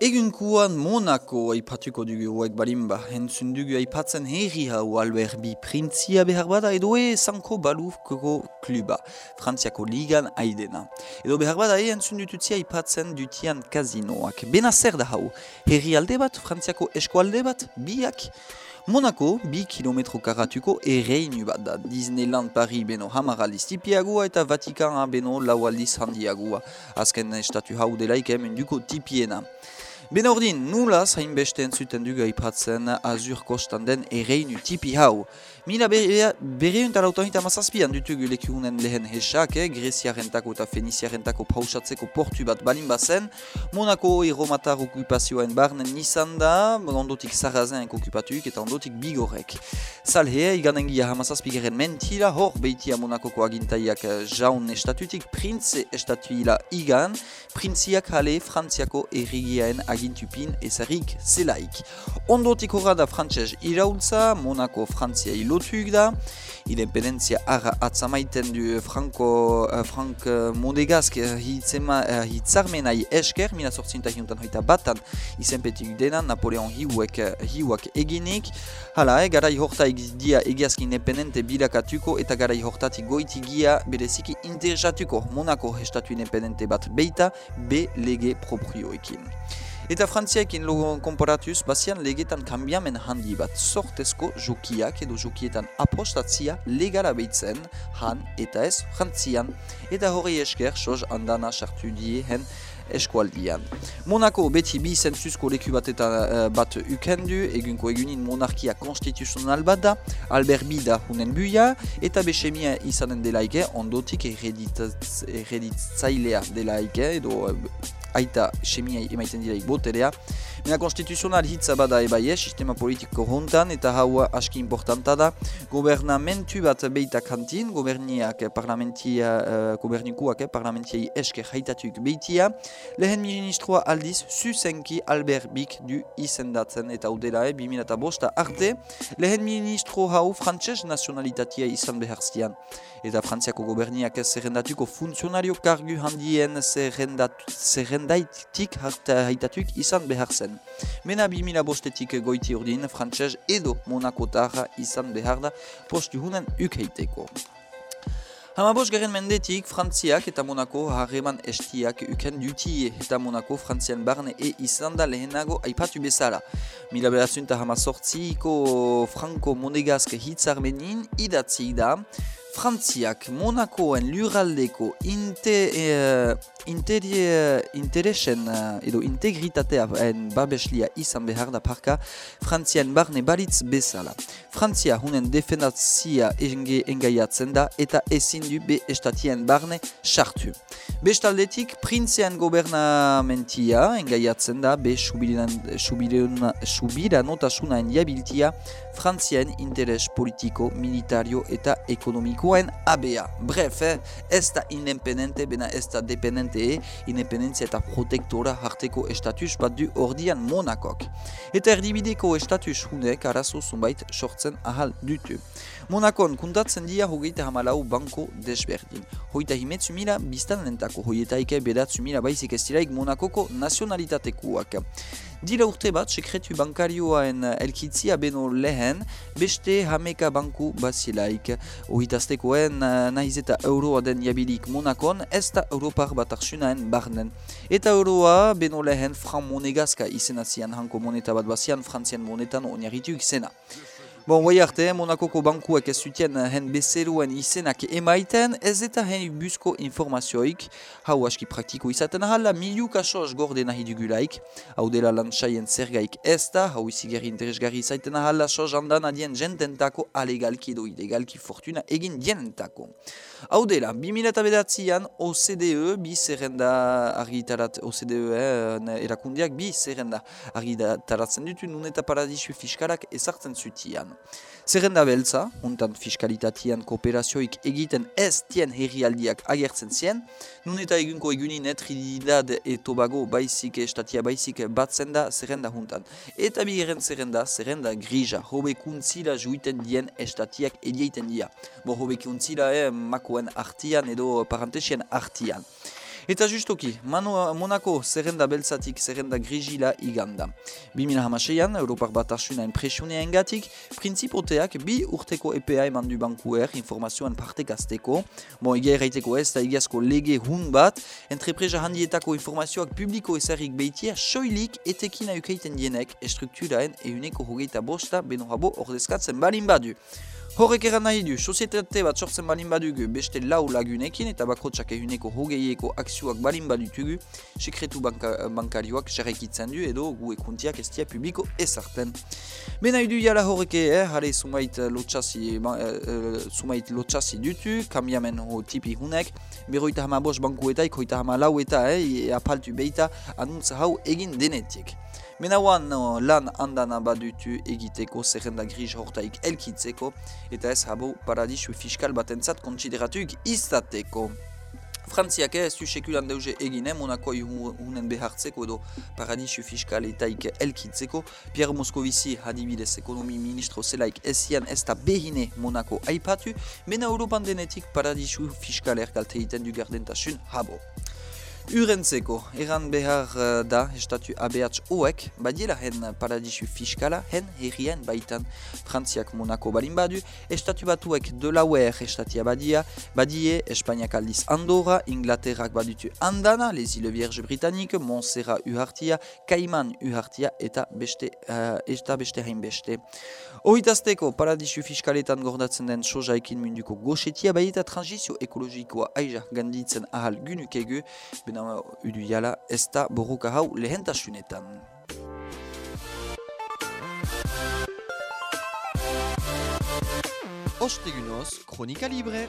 Egunkuan Monaco aipatuko dugu hauek balimba. Entzun dugu aipatzen herri hau Albert bi printzia behar bada edo e Sanko Balufkoko kluba, Frantziako ligan aidena. Edo behar bada e entzun dututzia aipatzen dutian kazinoak. Bena zer da hau, herri alde bat, Frantziako eskualde bat, biak. Monaco, bi kilometro karatuko erreinu bat da. Disneyland Paris beno hamar aldiz tipiagua eta Vatikan beno lau aldiz handiagua. Azken estatu hau delaik hemen duko tipiena. Ben ordin, nula zainbeste entzuten dugu aipatzen azur kostan den ereinu tipi hau. Mila berreun talautan eta mazazpian dutugu lekunen lehen hesak, eh? Greziarentako eta Feniziarentako pausatzeko portu bat balin bazen, Monako eromatar okupazioen barnen nizan da, ondotik sarrazen okupatuik eta ondotik bigorek. Salhe, igan engia hamazazpigeren mentira, hor beitia Monakoko agintaiak jaun estatutik, printze estatuila igan, printziak hale Frantziako errigiaen agintupin ezarrik zelaik. Ondotik horra da frantzez iraultza, Monako Frantzia ilotuik da, independentzia ara atzamaiten du Franco, uh, Frank uh, Mondegazk uh, hitzarmenai esker, mina sortzinta hiuntan hoita batan izenpetik dena, Napoleon hiuek, hiuak eginik, hala, eh, garai horta dia egiazki independente bilakatuko eta garai hortatik goiti gia bereziki interesatuko Monako estatu independente bat beita, be lege proprioekin. Eta frantziaekin logo konparatuz, bazian legetan kambiamen handi bat sortezko jokiak edo jokietan apostatzia legala behitzen han eta ez frantzian. Eta hori esker, soz andana sartu diehen eskualdian. Monako beti bi zentzuzko leku bat eta uh, bat ukendu, egunko egunin monarkia konstituzional bat da, Albert Bida hunen buia, eta besemia izanen delaike, ondotik ereditzailea delaike, edo uh, aita semia emaiten diraik boterea. Mena konstituzional hitza bada ebai sistema politiko hontan eta haua aski importanta da. Gobernamentu bat beita kantin, goberniak parlamentia, uh, gobernikuak parlamentiai eske haitatuik beitia. Lehen ministroa aldiz, Susenki Albert Bik du izendatzen eta udela e, 2005 arte. Lehen ministro hau frantses nazionalitatea izan beharzian. Eta frantziako goberniak zerrendatuko funtzionario kargu handien zerrendaitik haitatuik izan behar zen. Mena 2000 bostetik goiti urdin, frantzez edo monakotarra izan behar da postu hunen ukheiteko. Hamabos garen mendetik, Frantziak eta Monako harreman estiak uken dutie eta Monako Frantzian barne e izan da lehenago aipatu bezala. Mila berazunta hamazortziko Franco Monegazke hitzarmenin idatzi da, Frantziak Monakoen lurraldeko inte, eh, interie, interesen uh, edo integritatea babeslia izan behar da parka Frantzian barne balitz bezala. Frantzia hunen defendatzia enge engaiatzen da eta ezin du be estatien barne sartu. Bestaldetik, printzean gobernamentia engaiatzen da be subiranotasuna jabiltia Frantzian interes politiko, militario eta ekonomikoen abea. Bref, eh, ez da independente, bena ez da dependente e, independentzia eta protektora harteko estatus bat du ordian monakok. Eta erdibideko estatus hunek arazo zumbait sortzen ahal dutu. Monakon kuntatzen dia hogeita hamalau banko desberdin. Hoita himetzu mila biztan lentako, hoietaike bedatzu mila baizik ez diraik Monakoko nazionalitatekuak. Dira urte bat, sekretu bankarioaen elkitzia beno lehen, beste hameka banku basilaik. Ohitaztekoen nahiz eta euroa den jabilik Monakon, ez da Europar bat arsunaen barnen. Eta euroa beno lehen fran monegazka izenazian hanko moneta bat basian, frantzian monetan oniarritu izena. Bon, guai arte, Monakoko bankuak ez zutien hen bezeruen izenak emaiten, ez eta hen buzko informazioik, hau aski praktiko izaten ahala, miliuk asoz gorde nahi dugulaik, hau dela lantsaien zergaik ez da, hau izigarri interesgarri izaten ahala, soz handan adien jententako alegalki edo ilegalki fortuna egin jenentako. Hau dela, 2000 bedatzean OCDE, bi zerrenda argitarat, OCDE eh, erakundiak, bi zerrenda argitaratzen dutu, nun eta paradisu fiskalak ezartzen zutian. Zerrenda beltza, untan fiskalitatean kooperazioik egiten ez tien herrialdiak agertzen zien, nun eta egunko egunin Trinidad e Tobago baizik estatia baizik batzen da zerrenda juntan. Eta bigeren zerrenda, zerrenda grija, hobekuntzila juiten dien estatiak edieiten dia. Bo hobekuntzila eh, makoen artian edo parantesien artian. Eta justoki, Manu, Monako zerrenda beltzatik zerrenda grizila iganda. 2006an, Europar batasuna enpresionea engatik, prinsipoteak bi urteko EPA eman du bankuer informazioan partekazteko. Mo egia erraiteko ez da egiazko lege hun bat, entrepresa handietako informazioak publiko ezarrik behitia soilik etekina ukeiten dienek estrukturaen euneko hogeita bosta beno ordezkatzen balin badu. Horrek eran nahi du, sozietate bat sortzen balin badugu beste lau lagunekin eta bakotsak ehuneko hogeieko akzioak balin badutugu sekretu banka, bankarioak jarraikitzen du edo gu ekuntiak ez dia publiko ezarten. Ben nahi du jala horrek eh, jale sumait lotxasi, uh, sumait lotxasi dutu, kambiamen ho tipi hunek, berroita hama bos bankuetaik, hoita hama lau eta eh, apaltu beita anuntza hau egin denetik. Menauan lan handana badutu egiteko zerrenda gris hortaik elkitzeko eta ez habo paradisu fiskal batentzat kontsideratuik izateko. Frantziak ez du sekulan deuze egine, Monako hunen behartzeko edo paradisu fiskal etaik elkitzeko. Pierre Moscovici hadibidez ekonomi ministro zelaik ezian ez da behine Monako aipatu, mena Europan denetik paradisu fiskal erkalte iten du gardentasun habo. Urentzeko, eran behar uh, da estatu ABH oek, badiela hen paradisu fiskala, hen herrien baitan Frantziak Monako balin badu, estatu batuek de lauer estatia badia, badie Espainiak aldiz Andorra, Inglaterrak badutu Andana, les îles Vierge Britannique, Montserra uhartia, Kaiman uhartia eta beste, uh, eta beste hain beste. Ohitazteko, paradisu fiskaletan gordatzen den sojaikin munduko goxetia, bai eta transizio ekologikoa aiza ganditzen ahal gunukegu, Baina udu jala ez da borroka hau lehentasunetan. Ostegunoz! Kronika Libre!